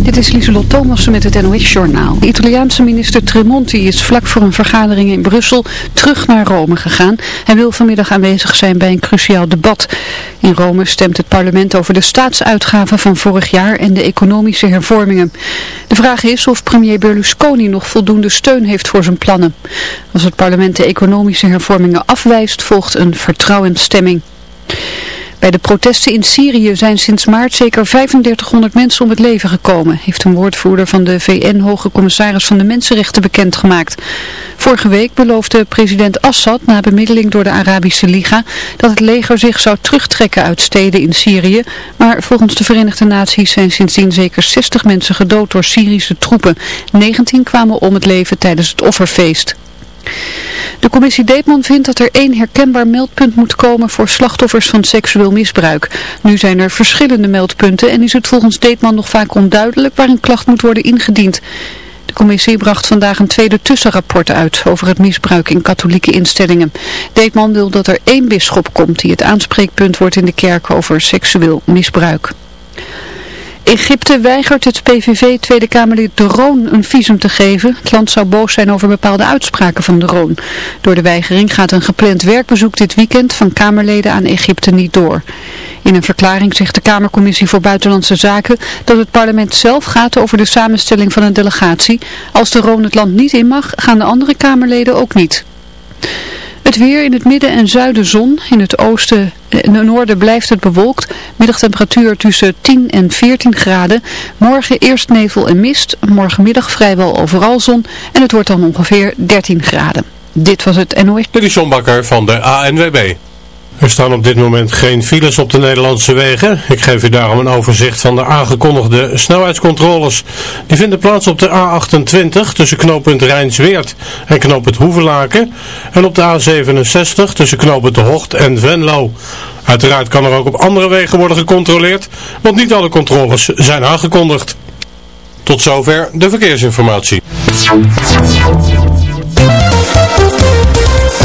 Dit is Lieselot Thomassen met het NOS-journaal. De Italiaanse minister Tremonti is vlak voor een vergadering in Brussel terug naar Rome gegaan. Hij wil vanmiddag aanwezig zijn bij een cruciaal debat. In Rome stemt het parlement over de staatsuitgaven van vorig jaar en de economische hervormingen. De vraag is of premier Berlusconi nog voldoende steun heeft voor zijn plannen. Als het parlement de economische hervormingen afwijst, volgt een vertrouwensstemming. Bij de protesten in Syrië zijn sinds maart zeker 3500 mensen om het leven gekomen, heeft een woordvoerder van de VN-hoge commissaris van de Mensenrechten bekendgemaakt. Vorige week beloofde president Assad na bemiddeling door de Arabische Liga dat het leger zich zou terugtrekken uit steden in Syrië, maar volgens de Verenigde Naties zijn sindsdien zeker 60 mensen gedood door Syrische troepen. 19 kwamen om het leven tijdens het offerfeest. De commissie Deetman vindt dat er één herkenbaar meldpunt moet komen voor slachtoffers van seksueel misbruik. Nu zijn er verschillende meldpunten en is het volgens Deetman nog vaak onduidelijk waar een klacht moet worden ingediend. De commissie bracht vandaag een tweede tussenrapport uit over het misbruik in katholieke instellingen. Deetman wil dat er één bisschop komt die het aanspreekpunt wordt in de kerk over seksueel misbruik. Egypte weigert het PVV Tweede Kamerlid De Roon een visum te geven. Het land zou boos zijn over bepaalde uitspraken van De Roon. Door de weigering gaat een gepland werkbezoek dit weekend van Kamerleden aan Egypte niet door. In een verklaring zegt de Kamercommissie voor Buitenlandse Zaken dat het parlement zelf gaat over de samenstelling van een delegatie. Als De Roon het land niet in mag, gaan de andere Kamerleden ook niet. Het weer in het midden en zuiden zon. In het oosten en het noorden blijft het bewolkt. Middagtemperatuur tussen 10 en 14 graden. Morgen eerst nevel en mist. Morgenmiddag vrijwel overal zon. En het wordt dan ongeveer 13 graden. Dit was het NOS. Dit is van de ANWB. Er staan op dit moment geen files op de Nederlandse wegen. Ik geef u daarom een overzicht van de aangekondigde snelheidscontroles. Die vinden plaats op de A28 tussen knooppunt Rijnsweert en knooppunt Hoevelaken. En op de A67 tussen knooppunt De Hocht en Venlo. Uiteraard kan er ook op andere wegen worden gecontroleerd, want niet alle controles zijn aangekondigd. Tot zover de verkeersinformatie.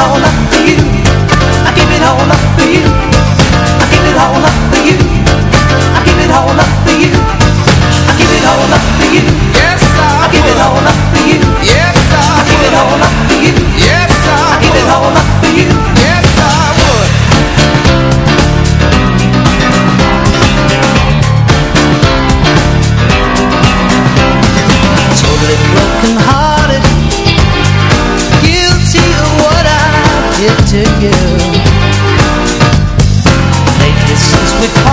I give it all up for. I give it all up. I give it all up Yes, I, give it all. Yes, I, give it all up get to you. Lately since we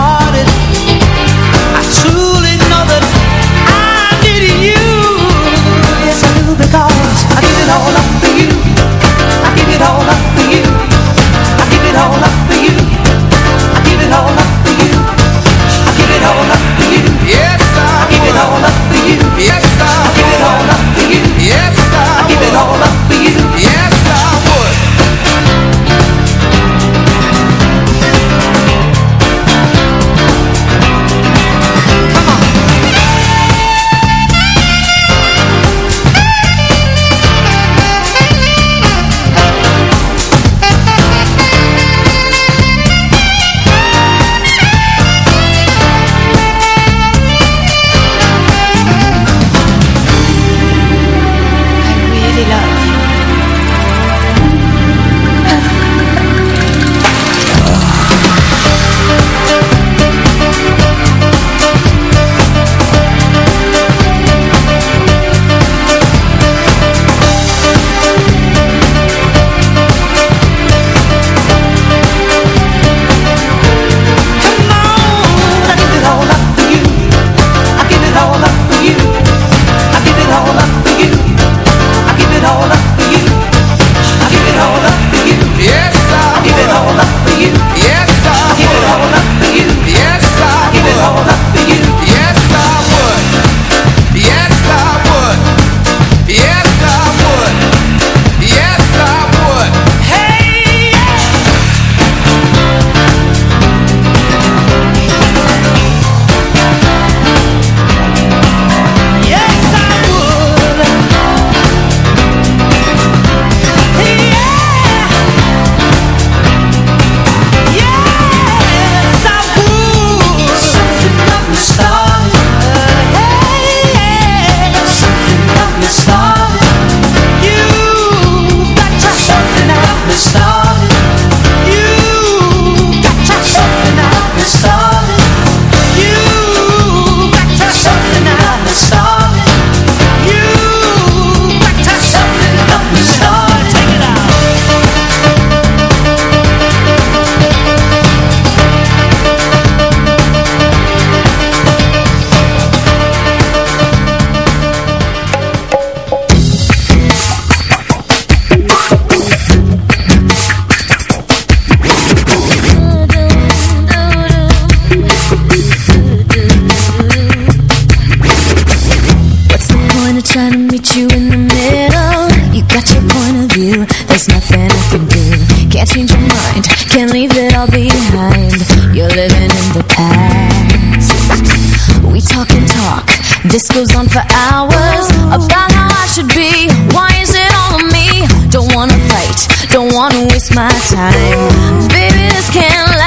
right Don't wanna waste my time. Baby, this can't last.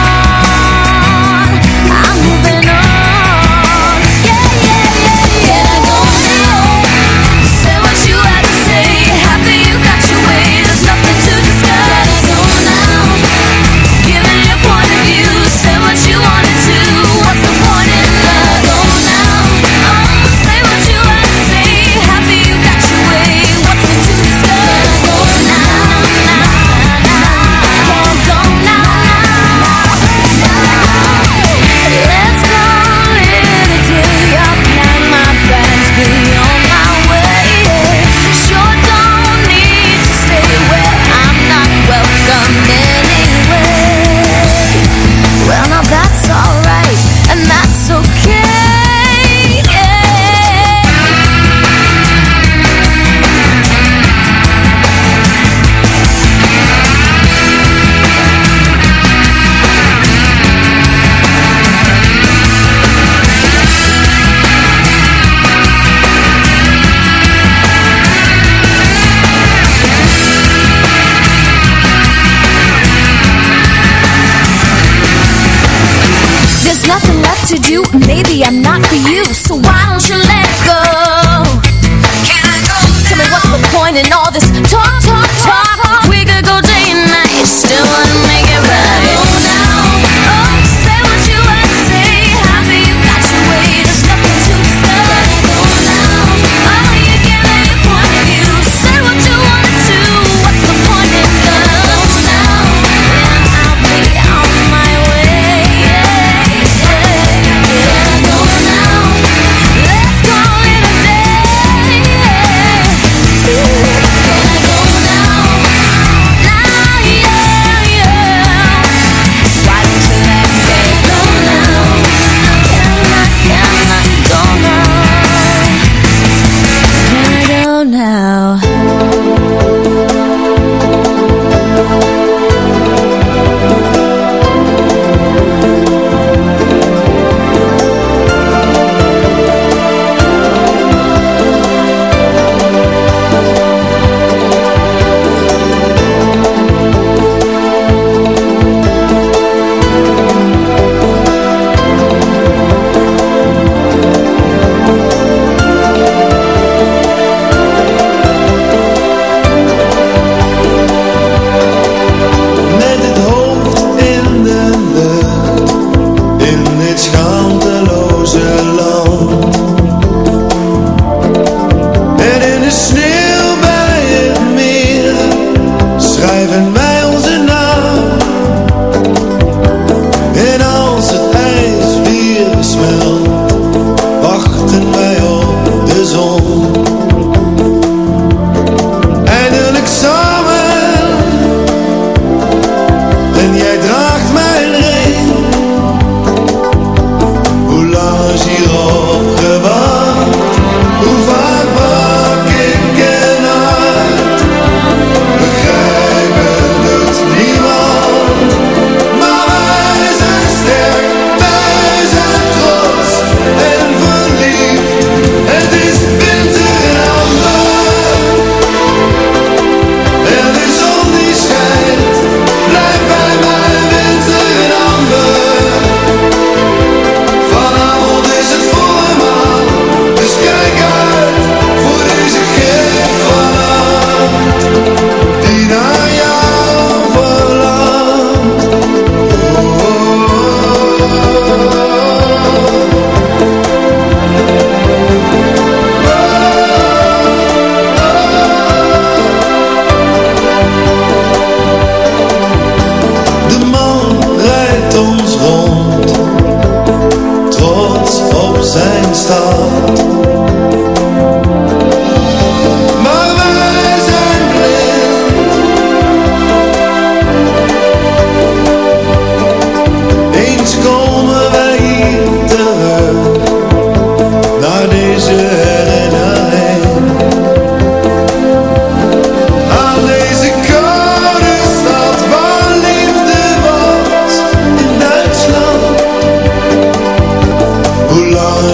Maybe I'm not for you,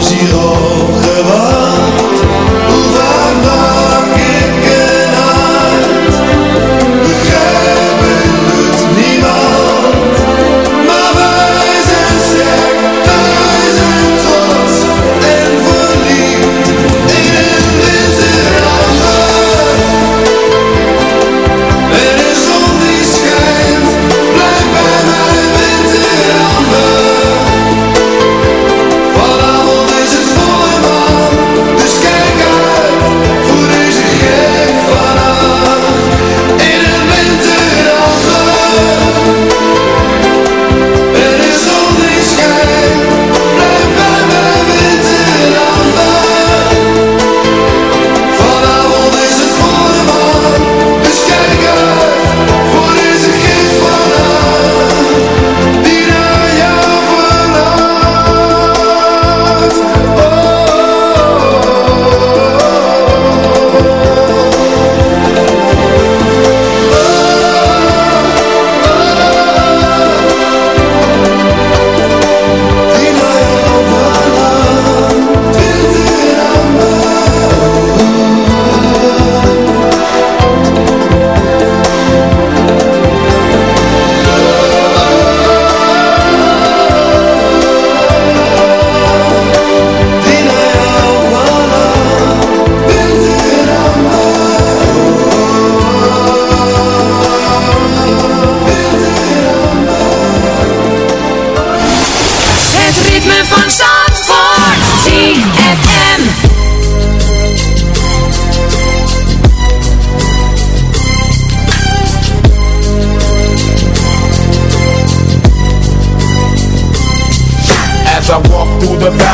sido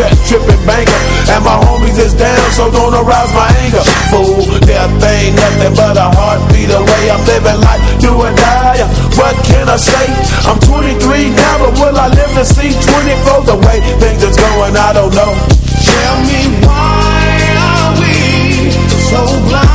set tripping banker, and my homies is down, so don't arouse my anger. Fool, death ain't nothing but a heartbeat away. I'm living life, do or die. What can I say? I'm 23 now, but will I live to see 24? The way things is going, I don't know. Tell me why are we so blind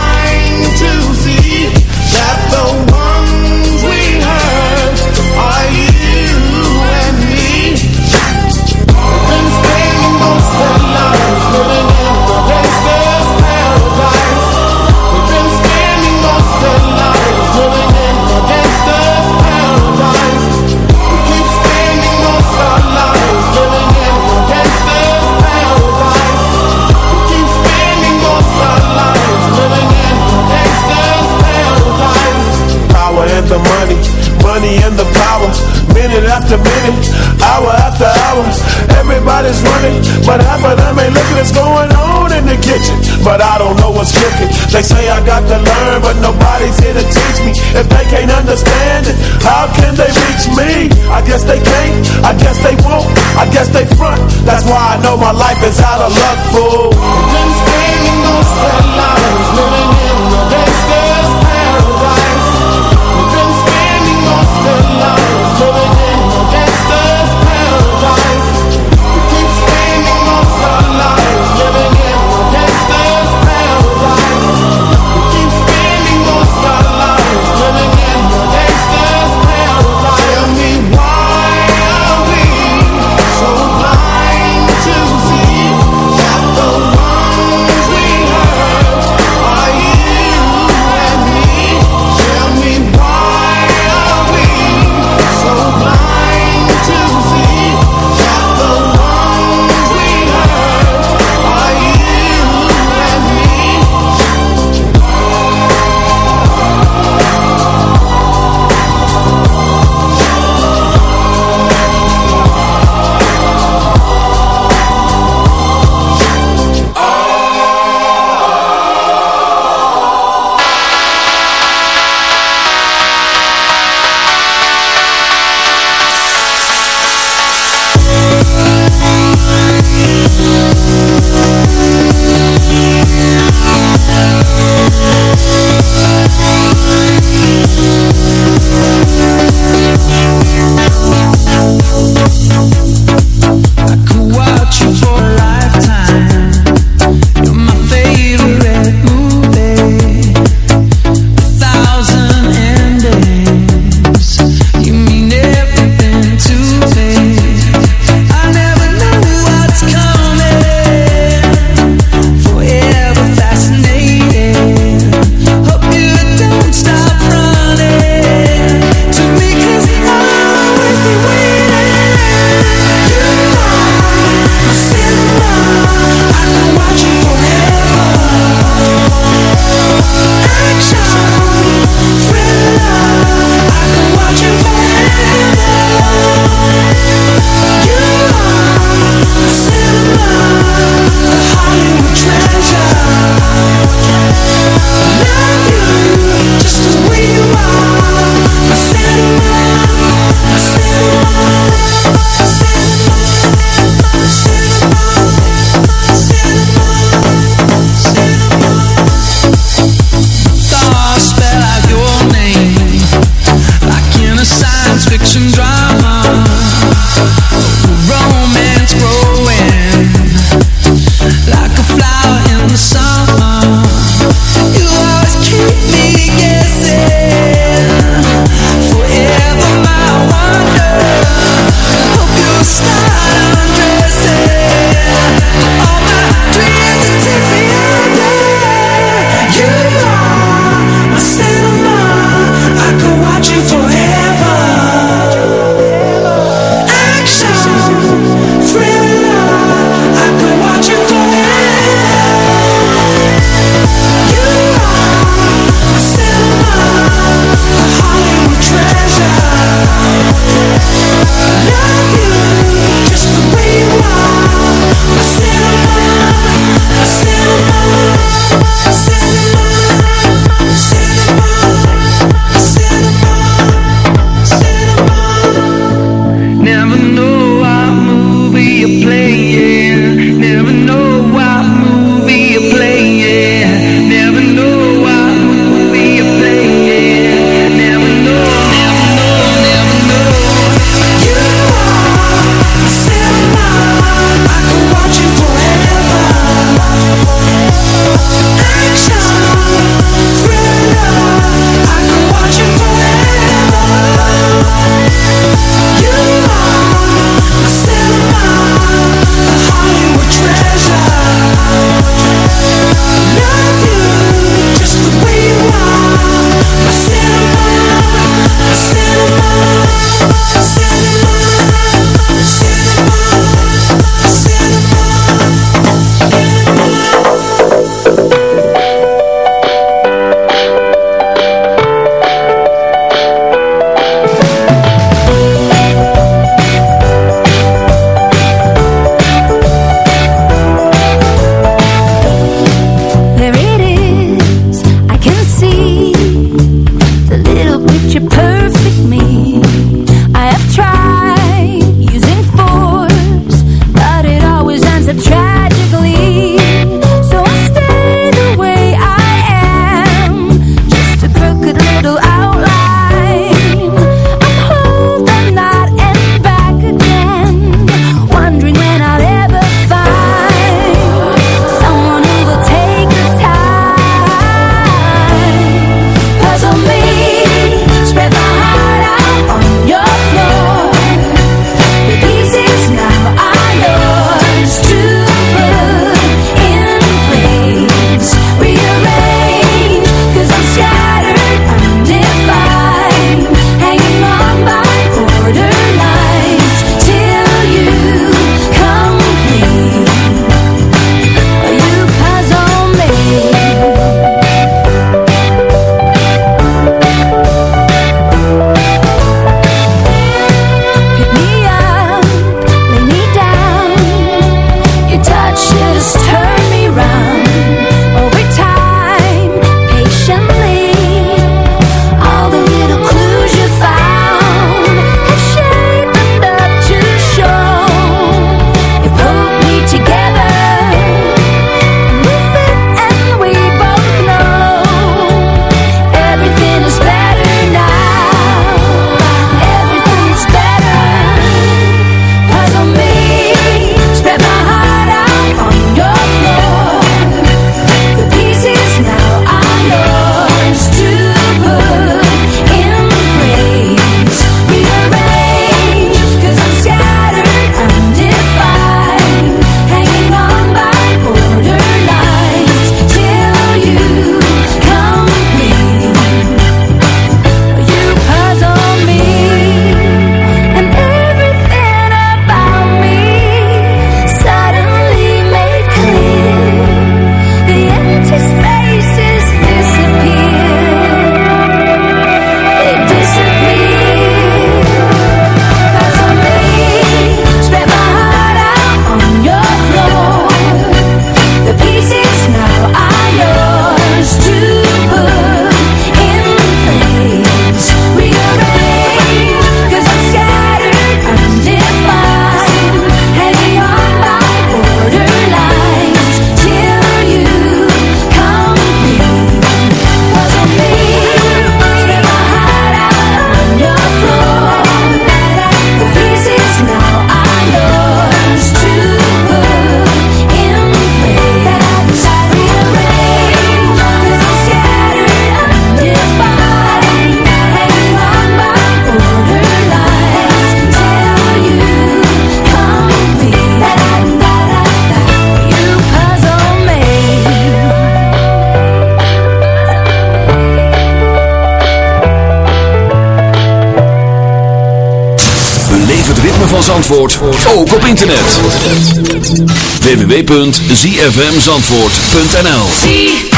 internet.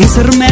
Daarom is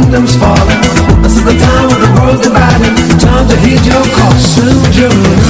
kingdom's falling. This is the time when the world's dividing. Time to heed your call, soon, June.